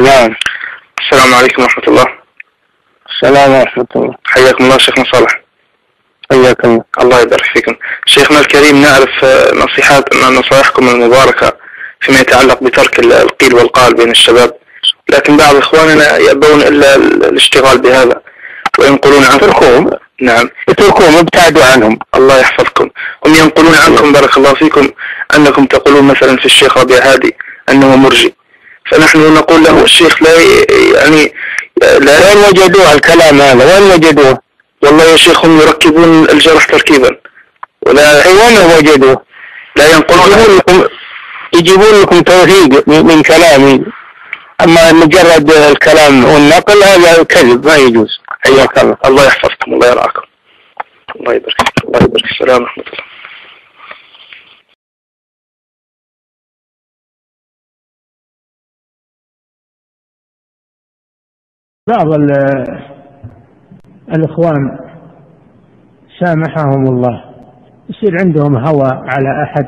نعم. السلام عليكم ورحمة الله. السلام ورحمة الله. حياكم الله شيخنا صالح. حياك الله. الله يبارك فيكم. شيخنا الكريم نعرف آه، نصيحات نصائحكم المباركة فيما يتعلق بترك ال- القيل والقال بين الشباب. لكن بعض إخواننا يأبون إلا ال- الاشتغال بهذا. وينقلون عنكم اتركوهم. نعم. اتركوهم ابتعدوا عنهم. الله يحفظكم. هم ينقلون عنكم بارك الله فيكم أنكم تقولون مثلا في الشيخ ربيع هادي أنه مرجي فنحن نقول له الشيخ لا يعني لا وين وجدوه الكلام هذا؟ وين وجدوه؟ والله يا شيخ هم يركبون الجرح تركيبا. ولا وين وجدوه؟ لا ينقلون. لكم يجيبون لكم توثيق من من كلامي أما مجرد الكلام والنقل هذا كذب ما يجوز. حياك الله. الله يحفظكم الله يرعاكم. الله يبارك الله يبارك السلام ورحمة الله. بعض ال- الإخوان سامحهم الله. يصير عندهم هوى على أحد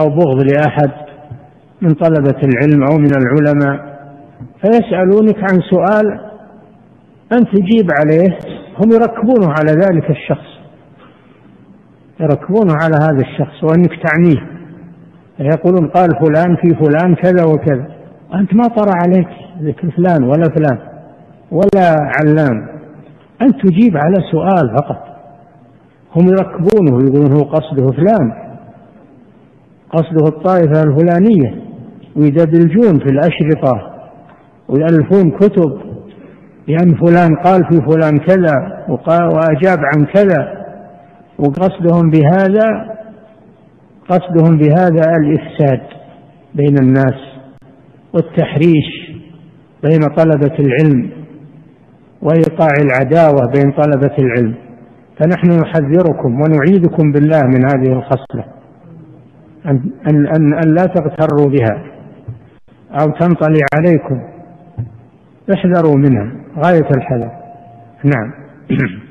أو بغض لأحد من طلبة العلم أو من العلماء فيسألونك عن سؤال أنت تجيب عليه هم يركبونه على ذلك الشخص. يركبونه على هذا الشخص وأنك تعنيه. يقولون قال فلان في فلان كذا وكذا. أنت ما طرى عليك ذكر فلان ولا فلان. ولا علام. أنت تجيب على سؤال فقط. هم يركبونه ويقولون هو قصده فلان. قصده الطائفة الفلانية. ويدبلجون في الأشرطة. ويألفون كتب. لأن فلان قال في فلان كذا. وقال وأجاب عن كذا. وقصدهم بهذا. قصدهم بهذا الإفساد بين الناس. والتحريش بين طلبة العلم. وإيقاع العداوة بين طلبة العلم. فنحن نحذركم ونعيذكم بالله من هذه الخصلة. أن, أن, أن, أن لا تغتروا بها أو تنطلي عليكم. احذروا منها. غاية الحذر. نعم.